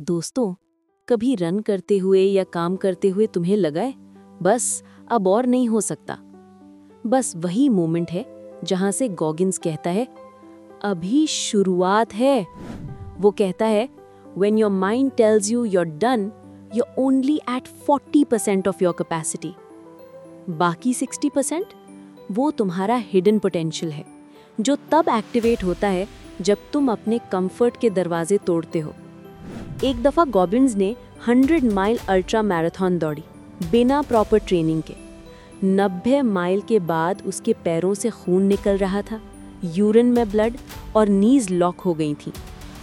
दोस्तों, कभी रन करते हुए या काम करते हुए तुम्हें लगा है, बस, अब और नहीं हो सकता। बस वही मोमेंट है, जहाँ से गॉगिन्स कहता है, अभी शुरुआत है। वो कहता है when your mind tells you you're done you're only at 40% of your capacity. बाकी 60% वो तुम्हारा हिडन पोटेंशियल है, जो तब एक्टिवेट होता है, जब तुम अपने कंफर्ट के दरवाजे तोड़ते हो। एक दफ़ा गॉबिन्स ने 100 माइल अल्ट्रा मैराथन दौड़ी, बिना प्रॉपर ट्रेनिंग के। 90 माइल के बाद उसके पैरों से खून निकल रहा था यूरिन में ब्लड और नीज लॉक हो गई थी।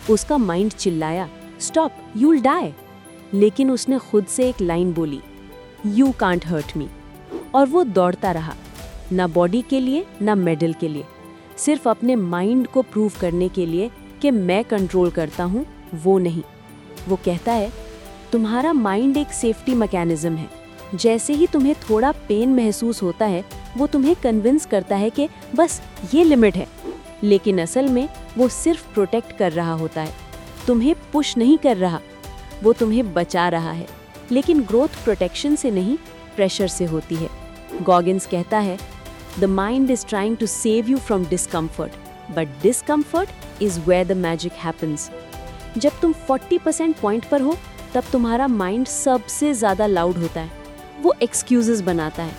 उसका माइंड चिल्लाया स्टॉप यूल डाई लेकिन उसने खुद से एक लाइन बोली यू कांट हर्ट मी और वो दौड़ता रहा, ना बॉडी के लिए, ना मेडल के लिए। सिर्फ़ अपने माइंड को प्रूव करने के लिए कि मैं कंट्रोल करता हूँ, वो नहीं। वो कहता है, तुम्हारा माइंड एक सेफ्टी मैकेनिज्म है। जैसे ही तुम्हें थोड़ा पेन महसूस होता है, वो तुम्हें कन्विंस करता है कि बस ये लिमिट है। लेकिन असल में वो सिर्फ़ प्रोटेक्ट कर रहा होता है। तुम्हें पुश नहीं कर रहा, वो तुम्हें बचा रहा है। लेकिन ग्रोथ प्रोटेक्शन से नहीं प्रेशर से होती है। गॉगिन्स कहता है the mind is trying to save you from discomfort but discomfort is where the magic happens जब तुम 40% पॉइंट पर हो, तब तुम्हारा माइंड सबसे ज़्यादा लाउड होता है। वो एक्सक्यूजेस बनाता है।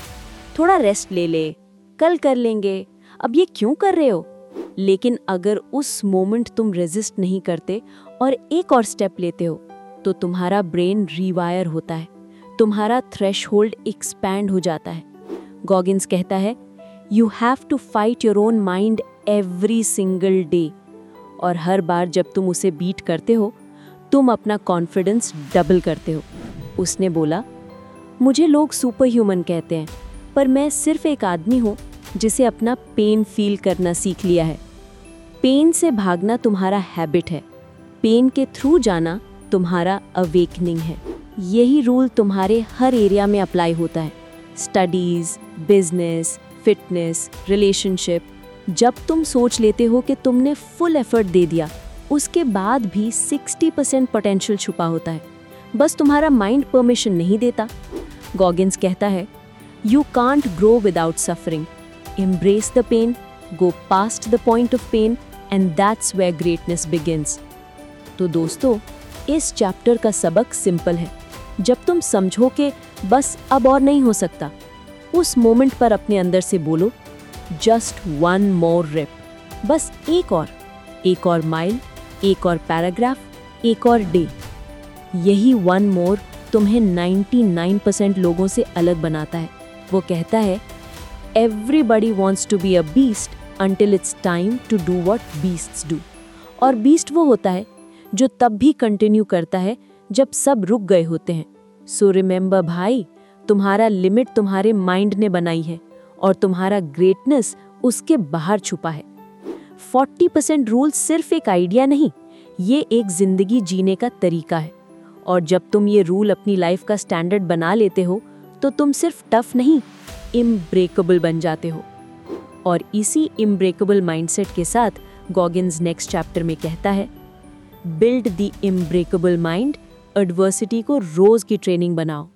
थोड़ा रेस्ट ले ले, कल कर लेंगे। अब ये क्यों कर रहे हो? लेकिन अगर उस मोमेंट तुम रेजिस्ट नहीं करते और एक और स्टेप लेते हो तो तुम्हारा ब्रेन रीवायर होता है। तुम्हारा थ्रेश होल्ड एक्सपैंड हो जाता है। गॉगिन्स कहता है you have to fight your own mind every single day और हर बार जब तुम उसे बीट करते हो, तुम अपना कॉन्फिडेंस डबल करते हो। उसने बोला, मुझे लोग सुपर ह्यूमन कहते हैं, पर मैं सिर्फ़ एक आदमी हूँ जिसे अपना पेन फील करना सीख लिया है। पेन से भागना तुम्हारा हैबिट है। पेन के थ्रू जाना तुम्हारा अवेकनिंग है। यही रूल तुम्हारे हर एरिया में अप्लाई होता है। स्टडीज़ बिज़नेस फिटनेस रिलेशनशिप जब तुम सोच लेते हो कि तुमने फुल एफर्ट दे दिया, उसके बाद भी 60 परसेंट पोटेंशियल छुपा होता है। बस तुम्हारा माइंड परमिशन नहीं देता। गॉगिन्स कहता है you can't grow without suffering embrace the pain go past the point of pain and that's where greatness begins तो दोस्तों, इस चैप्टर का सबक सिंपल है। जब तुम समझो कि बस अब और नहीं हो सकता, उस मोमेंट पर अपने अंदर से बोलो जस्ट वन मोर रिप बस एक और एक और माइल एक और पैराग्राफ एक और डे यही वन मोर तुम्हें 99% लोगों से अलग बनाता है। वो कहता है everybody wants to be a beast until it's time to do what beast do और बीस्ट वो होता है, जो तब भी कंटिन्यू करता है, जब सब रुक गए होते हैं। सो so रिमेंबर भाई, तुम्हारा लिमिट तुम्हारे माइंड ने बनाई है। और तुम्हारा ग्रेटनेस उसके बाहर छुपा है। 40% रूल सिर्फ़ एक आइडिया नहीं, ये एक ज़िंदगी जीने का तरीका है। और जब तुम ये रूल अपनी लाइफ का स्टैंडर्ड बना लेते हो तो तुम सिर्फ़ टफ नहीं इम्ब्रेकेबल बन जाते हो। और इसी इम्ब्रेकेबल माइंडसेट के साथ गॉगिन्स नेक्स्ट चैप्टर में कहता है build the unbreakable mind adversity को रोज की ट्रेनिंग बनाओ।